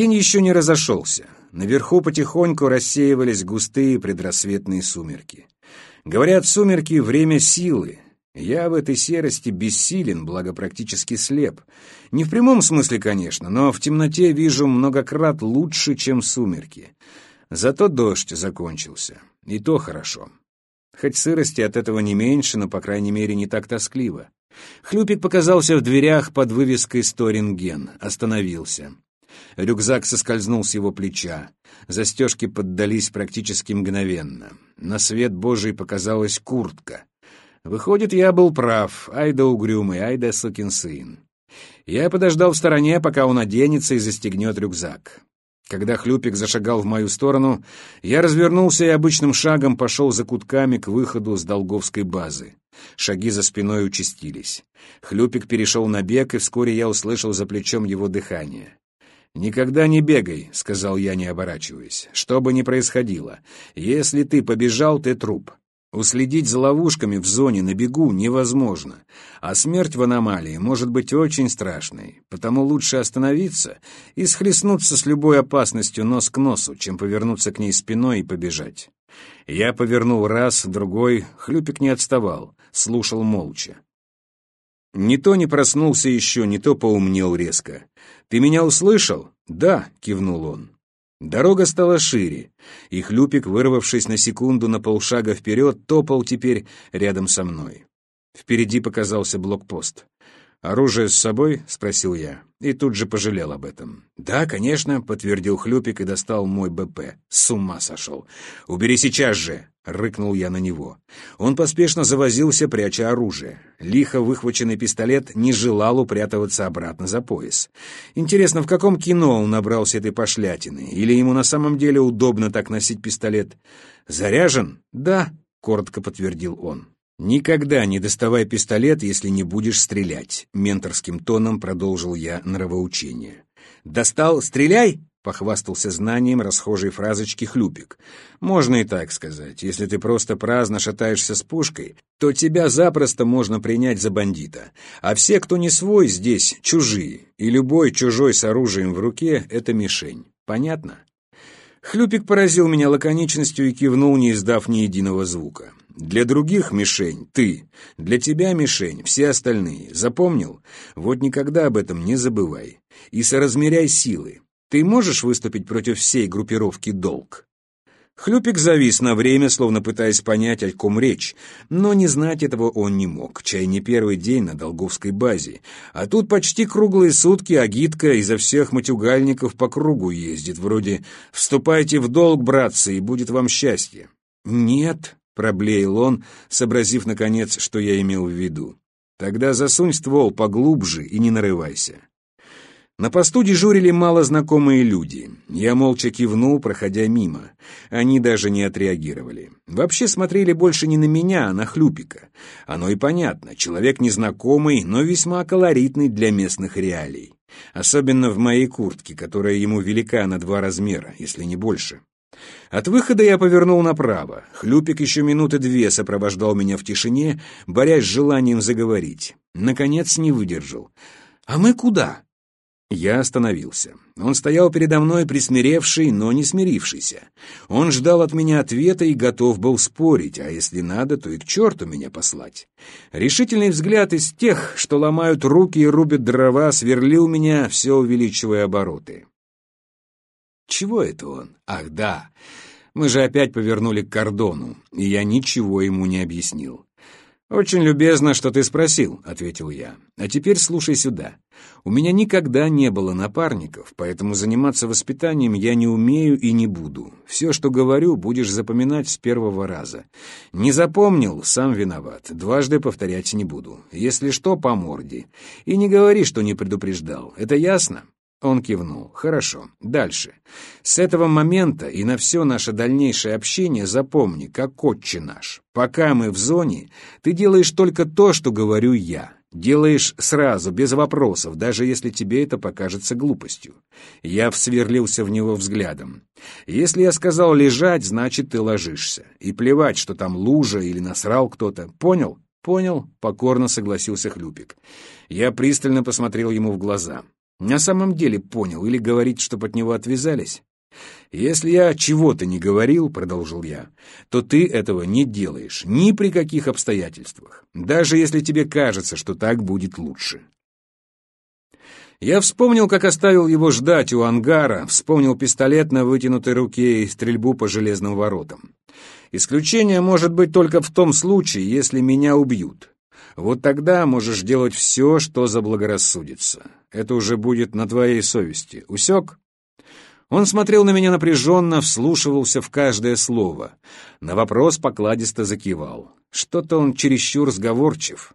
День еще не разошелся. Наверху потихоньку рассеивались густые предрассветные сумерки. Говорят, сумерки — время силы. Я в этой серости бессилен, благо практически слеп. Не в прямом смысле, конечно, но в темноте вижу многократ лучше, чем сумерки. Зато дождь закончился. И то хорошо. Хоть сырости от этого не меньше, но, по крайней мере, не так тоскливо. Хлюпик показался в дверях под вывеской «Сторинген». Остановился. Рюкзак соскользнул с его плеча. Застежки поддались практически мгновенно. На свет Божий показалась куртка. Выходит, я был прав. Ай да угрюмый, ай да сукин сын. Я подождал в стороне, пока он оденется и застегнет рюкзак. Когда Хлюпик зашагал в мою сторону, я развернулся и обычным шагом пошел за кутками к выходу с Долговской базы. Шаги за спиной участились. Хлюпик перешел на бег, и вскоре я услышал за плечом его дыхание. «Никогда не бегай», — сказал я, не оборачиваясь. «Что бы ни происходило, если ты побежал, ты труп. Уследить за ловушками в зоне на бегу невозможно, а смерть в аномалии может быть очень страшной, потому лучше остановиться и схлестнуться с любой опасностью нос к носу, чем повернуться к ней спиной и побежать. Я повернул раз, другой, хлюпик не отставал, слушал молча. Не то не проснулся еще, не то поумнел резко. «Ты меня услышал?» «Да», — кивнул он. Дорога стала шире, и Хлюпик, вырвавшись на секунду на полшага вперед, топал теперь рядом со мной. Впереди показался блокпост. «Оружие с собой?» — спросил я. И тут же пожалел об этом. «Да, конечно», — подтвердил Хлюпик и достал мой БП. «С ума сошел! Убери сейчас же!» — рыкнул я на него. Он поспешно завозился, пряча оружие. Лихо выхваченный пистолет не желал упрятываться обратно за пояс. Интересно, в каком кино он набрался этой пошлятины? Или ему на самом деле удобно так носить пистолет? «Заряжен?» «Да», — коротко подтвердил он. «Никогда не доставай пистолет, если не будешь стрелять», — менторским тоном продолжил я нравоучение. «Достал? Стреляй!» — похвастался знанием расхожей фразочки Хлюпик. «Можно и так сказать. Если ты просто праздно шатаешься с пушкой, то тебя запросто можно принять за бандита. А все, кто не свой, здесь чужие, и любой чужой с оружием в руке — это мишень. Понятно?» Хлюпик поразил меня лаконичностью и кивнул, не издав ни единого звука. Для других мишень — ты, для тебя мишень — все остальные. Запомнил? Вот никогда об этом не забывай. И соразмеряй силы. Ты можешь выступить против всей группировки «Долг»?» Хлюпик завис на время, словно пытаясь понять, о ком речь, но не знать этого он не мог, чай не первый день на Долговской базе. А тут почти круглые сутки агитка изо всех матюгальников по кругу ездит, вроде «Вступайте в долг, братцы, и будет вам счастье». «Нет», — проблеял он, сообразив, наконец, что я имел в виду. «Тогда засунь ствол поглубже и не нарывайся». На посту дежурили малознакомые люди. Я молча кивнул, проходя мимо. Они даже не отреагировали. Вообще смотрели больше не на меня, а на Хлюпика. Оно и понятно. Человек незнакомый, но весьма колоритный для местных реалий. Особенно в моей куртке, которая ему велика на два размера, если не больше. От выхода я повернул направо. Хлюпик еще минуты две сопровождал меня в тишине, борясь с желанием заговорить. Наконец не выдержал. «А мы куда?» Я остановился. Он стоял передо мной присмиревший, но не смирившийся. Он ждал от меня ответа и готов был спорить, а если надо, то и к черту меня послать. Решительный взгляд из тех, что ломают руки и рубят дрова, сверлил меня, все увеличивая обороты. Чего это он? Ах, да. Мы же опять повернули к кордону, и я ничего ему не объяснил. «Очень любезно, что ты спросил», — ответил я. «А теперь слушай сюда. У меня никогда не было напарников, поэтому заниматься воспитанием я не умею и не буду. Все, что говорю, будешь запоминать с первого раза. Не запомнил — сам виноват. Дважды повторять не буду. Если что, по морде. И не говори, что не предупреждал. Это ясно?» Он кивнул. «Хорошо. Дальше. С этого момента и на все наше дальнейшее общение запомни, как отче наш. Пока мы в зоне, ты делаешь только то, что говорю я. Делаешь сразу, без вопросов, даже если тебе это покажется глупостью». Я всверлился в него взглядом. «Если я сказал лежать, значит, ты ложишься. И плевать, что там лужа или насрал кто-то. Понял?» «Понял», — покорно согласился Хлюпик. Я пристально посмотрел ему в глаза. На самом деле понял или говорит, чтоб от него отвязались? «Если я чего-то не говорил, — продолжил я, — то ты этого не делаешь ни при каких обстоятельствах, даже если тебе кажется, что так будет лучше». Я вспомнил, как оставил его ждать у ангара, вспомнил пистолет на вытянутой руке и стрельбу по железным воротам. Исключение может быть только в том случае, если меня убьют. Вот тогда можешь делать все, что заблагорассудится. Это уже будет на твоей совести. Усек? Он смотрел на меня напряженно, вслушивался в каждое слово. На вопрос покладисто закивал. Что-то он чересчур сговорчив.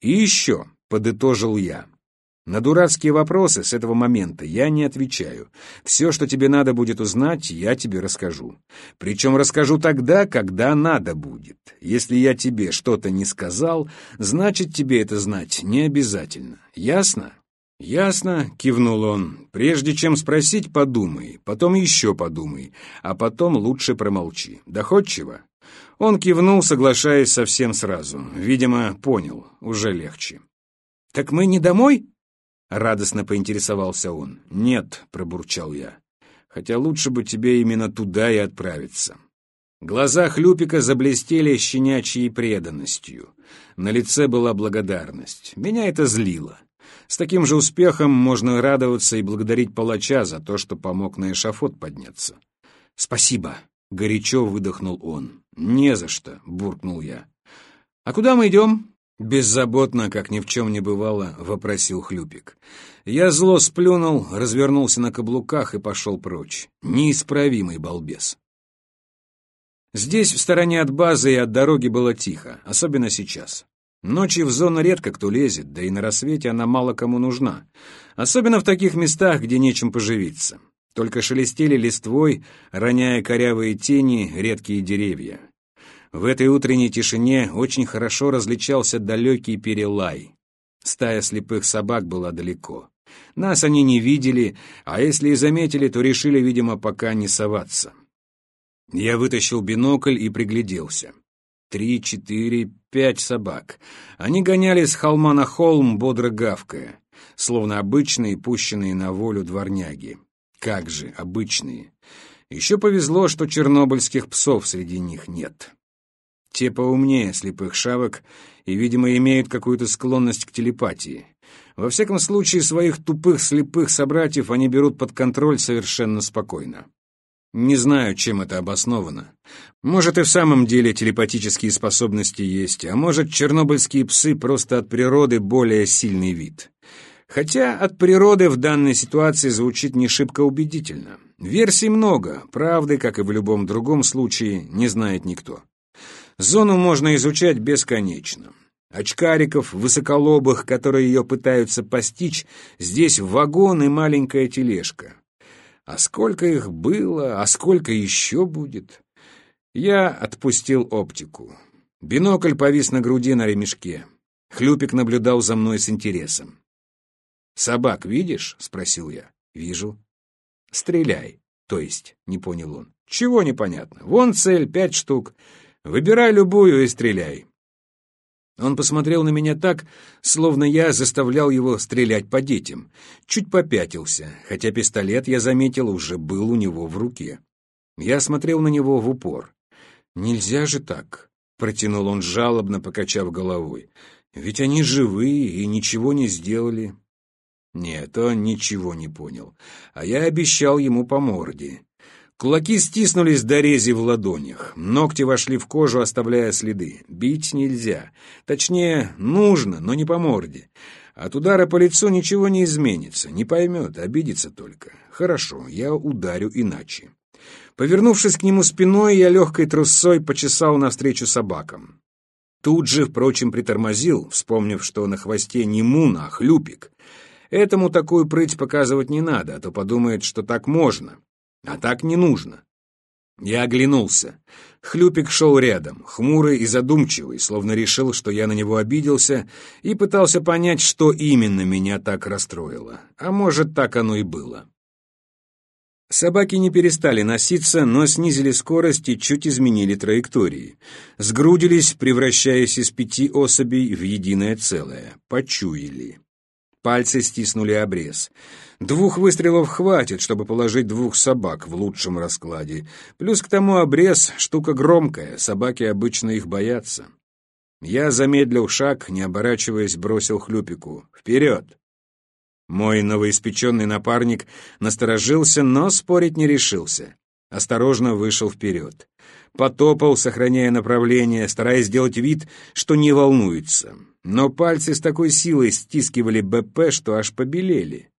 «И еще», — подытожил я, — «на дурацкие вопросы с этого момента я не отвечаю. Все, что тебе надо будет узнать, я тебе расскажу. Причем расскажу тогда, когда надо будет. Если я тебе что-то не сказал, значит, тебе это знать не обязательно. Ясно?» «Ясно», — кивнул он. «Прежде чем спросить, подумай, потом еще подумай, а потом лучше промолчи. Доходчиво?» Он кивнул, соглашаясь совсем сразу. Видимо, понял, уже легче. «Так мы не домой?» — радостно поинтересовался он. «Нет», — пробурчал я. «Хотя лучше бы тебе именно туда и отправиться». Глаза Хлюпика заблестели щенячьей преданностью. На лице была благодарность. Меня это злило. С таким же успехом можно радоваться и благодарить палача за то, что помог на эшафот подняться. «Спасибо», — горячо выдохнул он. «Не за что», — буркнул я. «А куда мы идем?» Беззаботно, как ни в чем не бывало, вопросил Хлюпик. Я зло сплюнул, развернулся на каблуках и пошел прочь. Неисправимый балбес. Здесь, в стороне от базы и от дороги, было тихо, особенно сейчас. Ночью в зону редко кто лезет, да и на рассвете она мало кому нужна. Особенно в таких местах, где нечем поживиться. Только шелестели листвой, роняя корявые тени редкие деревья. В этой утренней тишине очень хорошо различался далекий перелай. Стая слепых собак была далеко. Нас они не видели, а если и заметили, то решили, видимо, пока не соваться. Я вытащил бинокль и пригляделся. Три, четыре, пять собак. Они гонялись с холма на холм, бодро гавкая, словно обычные, пущенные на волю дворняги. Как же, обычные. Еще повезло, что чернобыльских псов среди них нет. Те поумнее слепых шавок и, видимо, имеют какую-то склонность к телепатии. Во всяком случае, своих тупых слепых собратьев они берут под контроль совершенно спокойно. Не знаю, чем это обосновано. Может, и в самом деле телепатические способности есть, а может, чернобыльские псы просто от природы более сильный вид. Хотя от природы в данной ситуации звучит не шибко убедительно. Версий много, правды, как и в любом другом случае, не знает никто. Зону можно изучать бесконечно. Очкариков, высоколобых, которые ее пытаются постичь, здесь вагон и маленькая тележка. А сколько их было, а сколько еще будет? Я отпустил оптику. Бинокль повис на груди на ремешке. Хлюпик наблюдал за мной с интересом. «Собак видишь?» — спросил я. «Вижу». «Стреляй». «То есть?» — не понял он. «Чего непонятно? Вон цель, пять штук. Выбирай любую и стреляй. Он посмотрел на меня так, словно я заставлял его стрелять по детям. Чуть попятился, хотя пистолет, я заметил, уже был у него в руке. Я смотрел на него в упор. «Нельзя же так», — протянул он жалобно, покачав головой. «Ведь они живые и ничего не сделали». Нет, он ничего не понял, а я обещал ему по морде. Кулаки стиснулись до рези в ладонях, ногти вошли в кожу, оставляя следы. Бить нельзя. Точнее, нужно, но не по морде. От удара по лицу ничего не изменится, не поймет, обидится только. Хорошо, я ударю иначе. Повернувшись к нему спиной, я легкой трусой почесал навстречу собакам. Тут же, впрочем, притормозил, вспомнив, что на хвосте не муна, а хлюпик. Этому такую прыть показывать не надо, а то подумает, что так можно. А так не нужно. Я оглянулся. Хлюпик шел рядом, хмурый и задумчивый, словно решил, что я на него обиделся, и пытался понять, что именно меня так расстроило. А может, так оно и было. Собаки не перестали носиться, но снизили скорость и чуть изменили траектории. Сгрудились, превращаясь из пяти особей в единое целое. Почуяли. Пальцы стиснули обрез. Двух выстрелов хватит, чтобы положить двух собак в лучшем раскладе. Плюс к тому обрез — штука громкая, собаки обычно их боятся. Я замедлил шаг, не оборачиваясь, бросил хлюпику. «Вперед!» Мой новоиспеченный напарник насторожился, но спорить не решился. Осторожно вышел вперед. Потопал, сохраняя направление, стараясь сделать вид, что не волнуется. Но пальцы с такой силой стискивали БП, что аж побелели.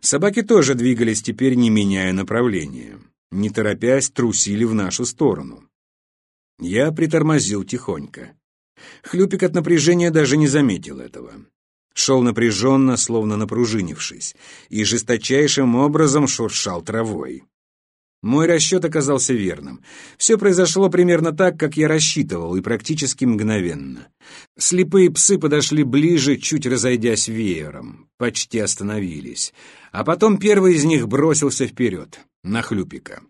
Собаки тоже двигались теперь, не меняя направления. Не торопясь, трусили в нашу сторону. Я притормозил тихонько. Хлюпик от напряжения даже не заметил этого. Шел напряженно, словно напружинившись, и жесточайшим образом шуршал травой. Мой расчет оказался верным. Все произошло примерно так, как я рассчитывал, и практически мгновенно. Слепые псы подошли ближе, чуть разойдясь веером, почти остановились. А потом первый из них бросился вперед, на Хлюпика.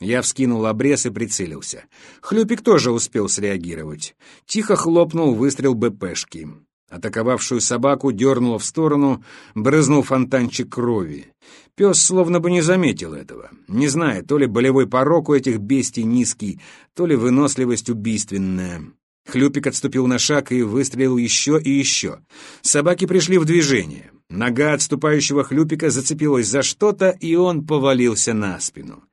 Я вскинул обрез и прицелился. Хлюпик тоже успел среагировать. Тихо хлопнул выстрел БПшки. Атаковавшую собаку дернуло в сторону, брызнул фонтанчик крови. Пес словно бы не заметил этого, не зная, то ли болевой порог у этих бестий низкий, то ли выносливость убийственная. Хлюпик отступил на шаг и выстрелил еще и еще. Собаки пришли в движение. Нога отступающего Хлюпика зацепилась за что-то, и он повалился на спину.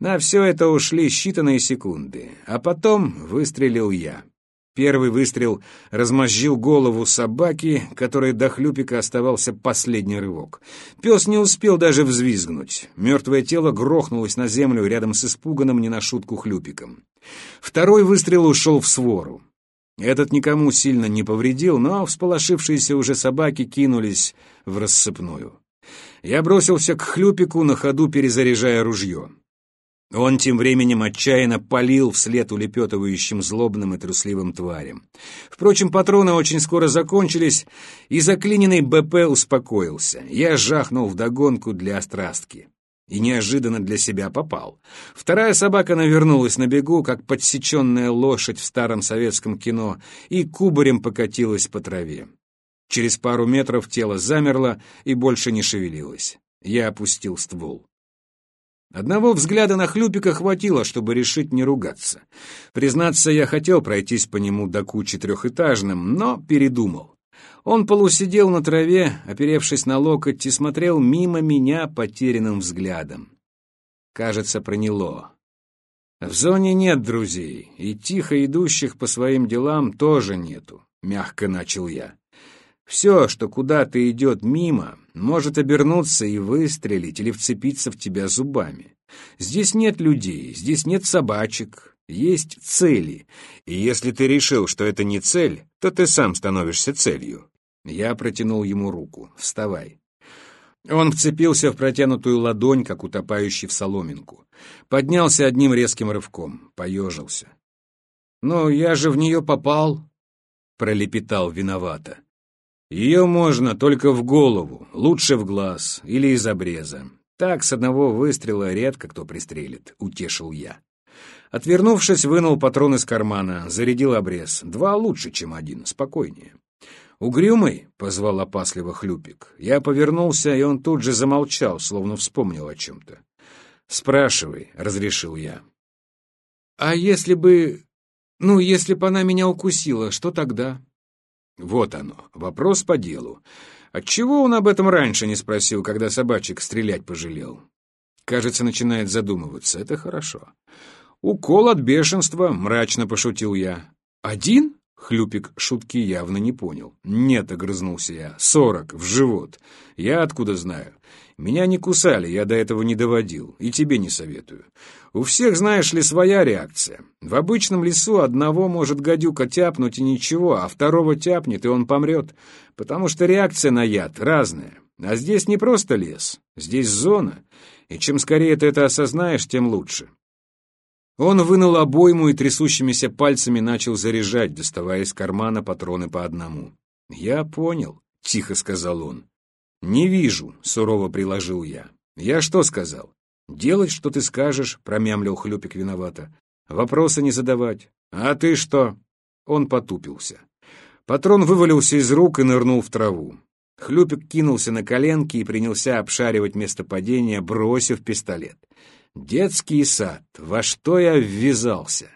На все это ушли считанные секунды, а потом выстрелил я. Первый выстрел размозжил голову собаки, которой до хлюпика оставался последний рывок. Пес не успел даже взвизгнуть. Мертвое тело грохнулось на землю рядом с испуганным не на шутку хлюпиком. Второй выстрел ушел в свору. Этот никому сильно не повредил, но всполошившиеся уже собаки кинулись в рассыпную. Я бросился к хлюпику, на ходу перезаряжая ружье. Он тем временем отчаянно палил вслед улепетывающим злобным и трусливым тварям. Впрочем, патроны очень скоро закончились, и заклиненный БП успокоился. Я жахнул вдогонку для острастки. И неожиданно для себя попал. Вторая собака навернулась на бегу, как подсеченная лошадь в старом советском кино, и кубарем покатилась по траве. Через пару метров тело замерло и больше не шевелилось. Я опустил ствол. Одного взгляда на Хлюпика хватило, чтобы решить не ругаться. Признаться, я хотел пройтись по нему до кучи трехэтажным, но передумал. Он полусидел на траве, оперевшись на локоть, и смотрел мимо меня потерянным взглядом. Кажется, проняло. В зоне нет друзей, и тихо идущих по своим делам тоже нету, — мягко начал я. Все, что куда-то идет мимо, может обернуться и выстрелить или вцепиться в тебя зубами. Здесь нет людей, здесь нет собачек, есть цели. И если ты решил, что это не цель, то ты сам становишься целью. Я протянул ему руку. «Вставай». Он вцепился в протянутую ладонь, как утопающий в соломинку. Поднялся одним резким рывком, поежился. «Но я же в нее попал», — пролепетал виновато. Ее можно только в голову, лучше в глаз или из обреза. Так с одного выстрела редко кто пристрелит, утешил я. Отвернувшись, вынул патрон из кармана, зарядил обрез. Два лучше, чем один, спокойнее. «Угрюмый?» — позвал опасливо Хлюпик. Я повернулся, и он тут же замолчал, словно вспомнил о чем-то. «Спрашивай», — разрешил я. «А если бы... Ну, если бы она меня укусила, что тогда?» Вот оно, вопрос по делу. Отчего он об этом раньше не спросил, когда собачек стрелять пожалел? Кажется, начинает задумываться. Это хорошо. Укол от бешенства, мрачно пошутил я. Один? Хлюпик шутки явно не понял. «Нет», — огрызнулся я, — «сорок, в живот. Я откуда знаю? Меня не кусали, я до этого не доводил, и тебе не советую. У всех, знаешь ли, своя реакция. В обычном лесу одного может гадюка тяпнуть и ничего, а второго тяпнет, и он помрет, потому что реакция на яд разная. А здесь не просто лес, здесь зона, и чем скорее ты это осознаешь, тем лучше. Он вынул обойму и трясущимися пальцами начал заряжать, доставая из кармана патроны по одному. «Я понял», — тихо сказал он. «Не вижу», — сурово приложил я. «Я что сказал?» «Делать, что ты скажешь», — промямлил Хлюпик виновато. «Вопросы не задавать». «А ты что?» Он потупился. Патрон вывалился из рук и нырнул в траву. Хлюпик кинулся на коленки и принялся обшаривать место падения, бросив пистолет. Детский сад, во что я ввязался?